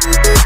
Bye.